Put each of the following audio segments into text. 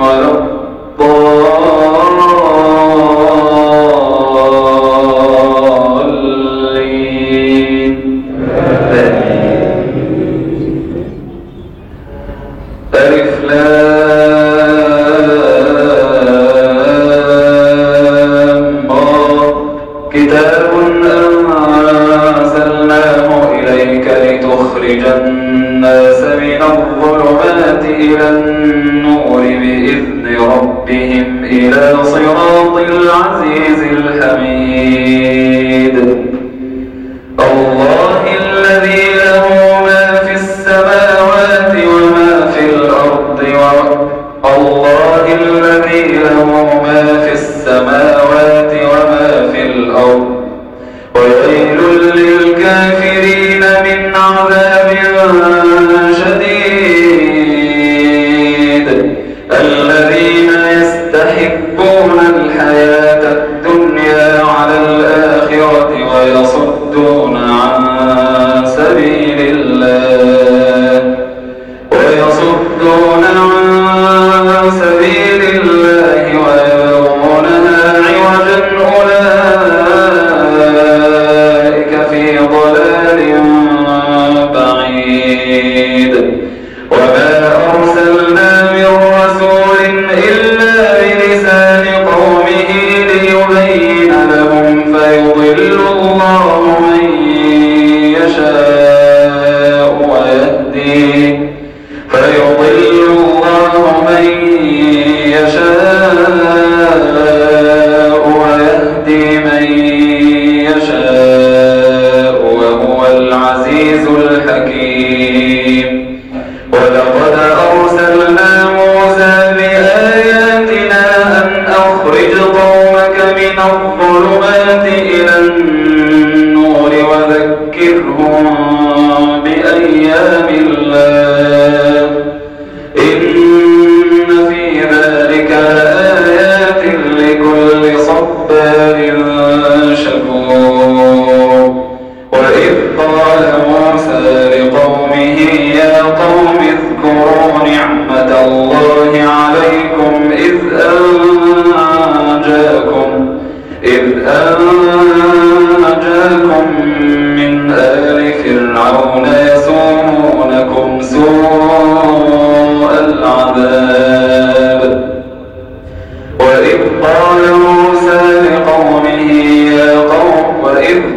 المرض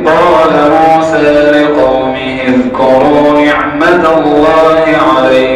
قال موسى لقومه اذكروا نعمة الله عليكم.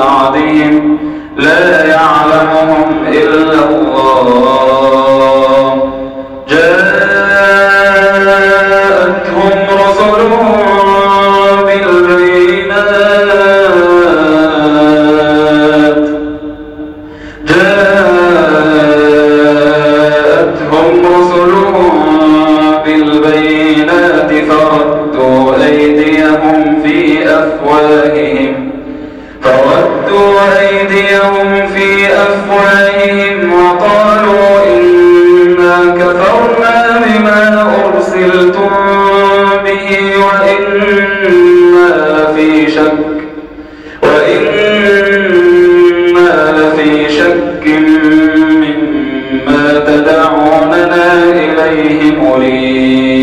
بعدهم لا يعلمهم إلا الله. عليهم أليم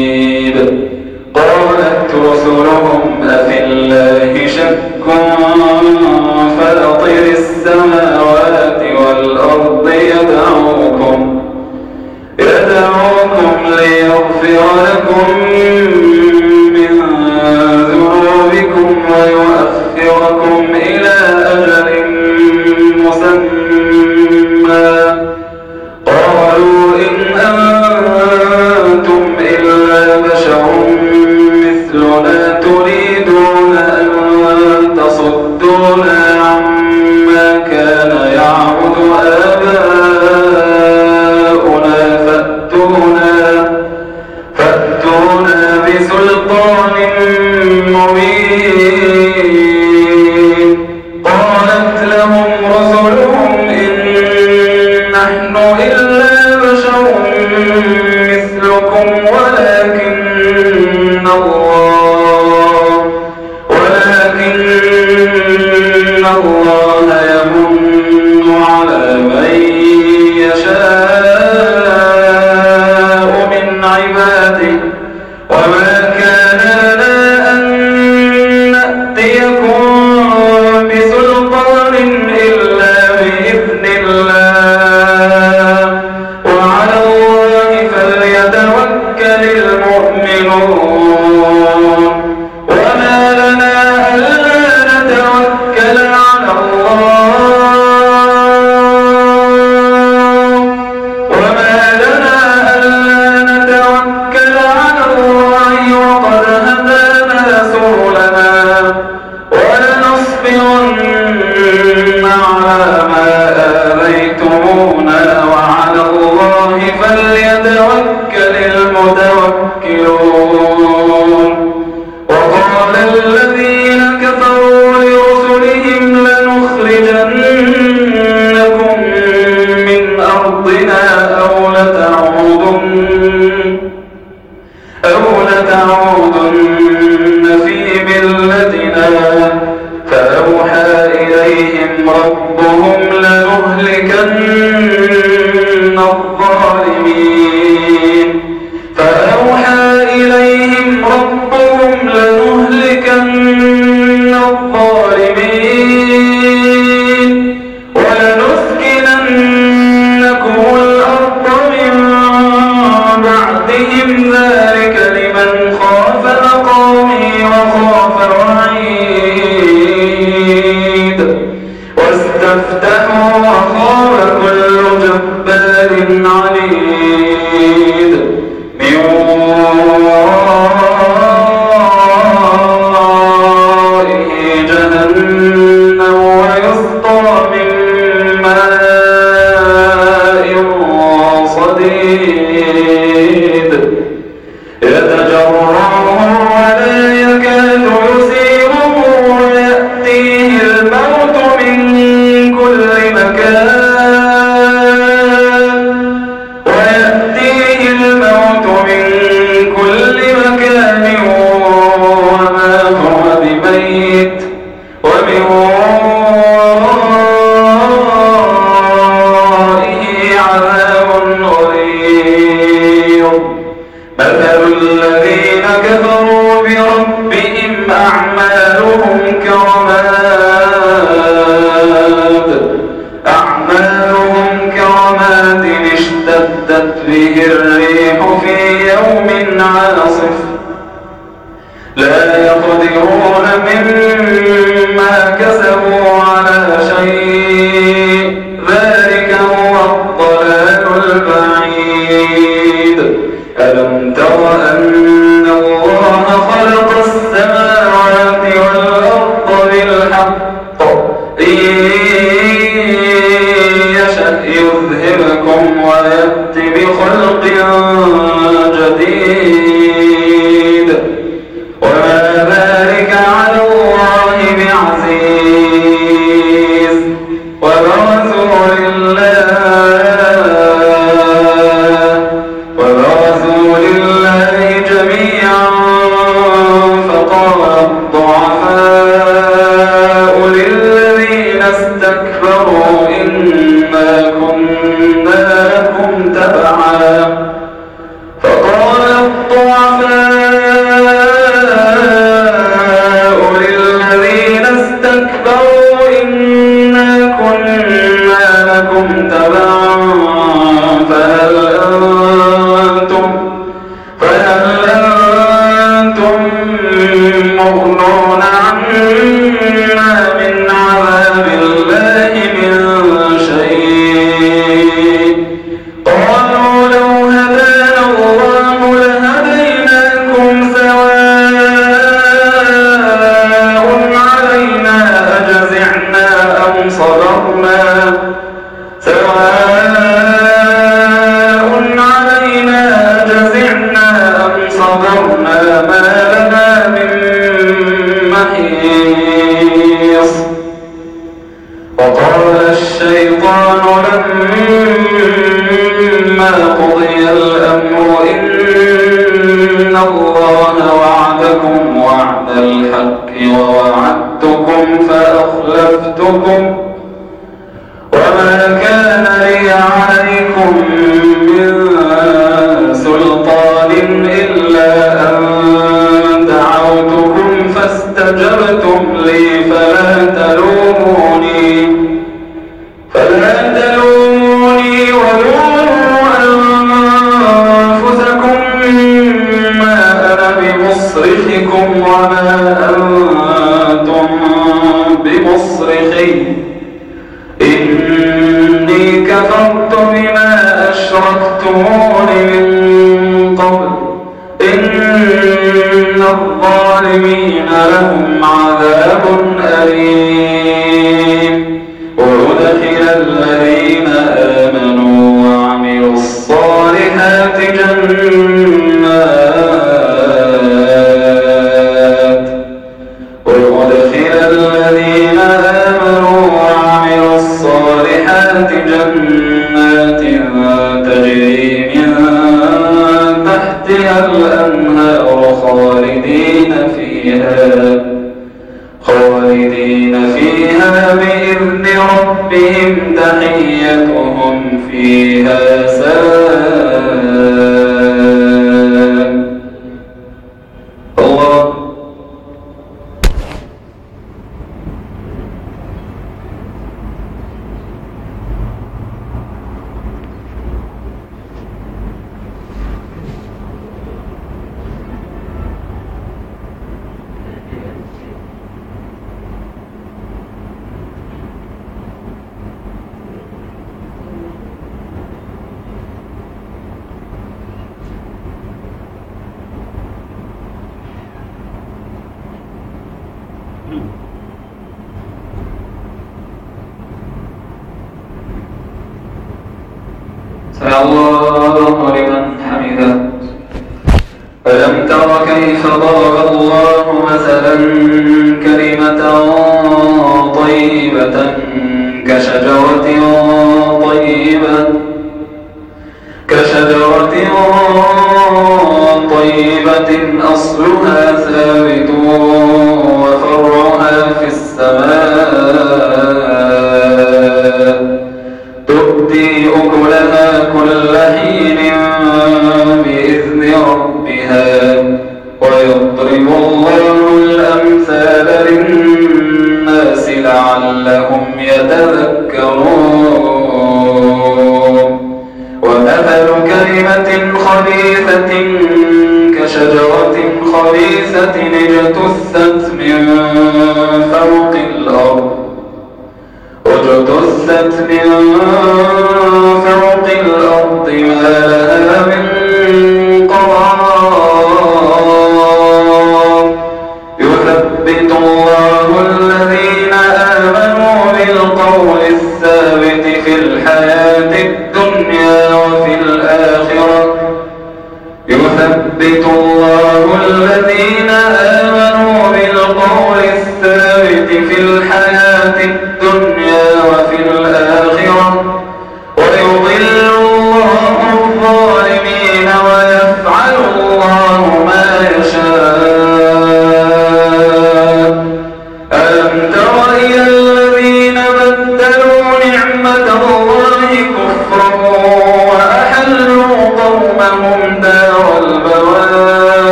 وعد الحق ووعدتكم فأخلفتكم أليم الله الذين آمنوا بالقول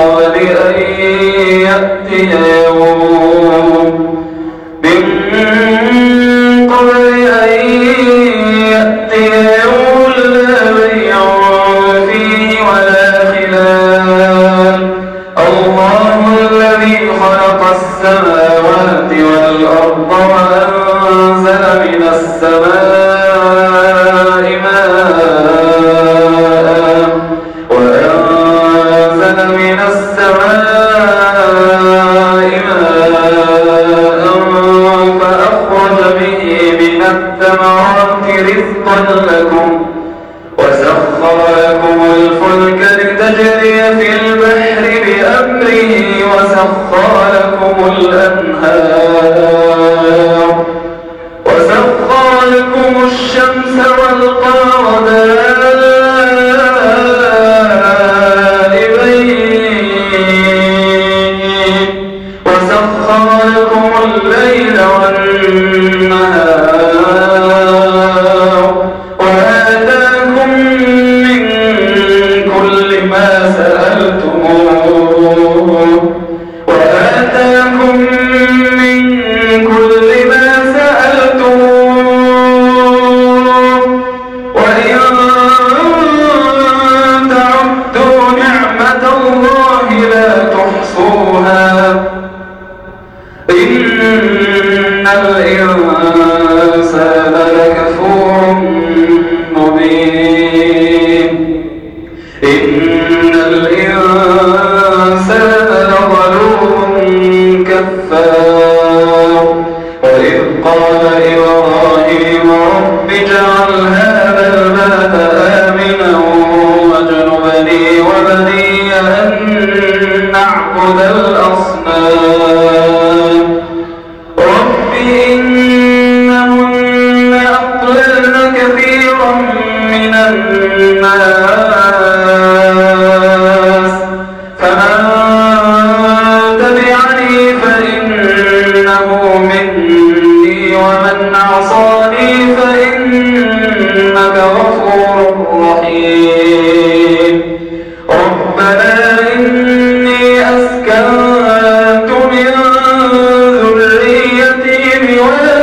قبل أن يأتي يوم الشمس والقمر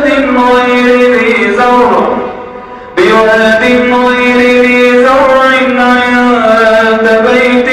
غير ذي زرع. بواد غير ذي زرع عند بيت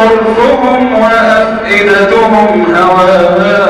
طرفهم وأفئدتهم هواها.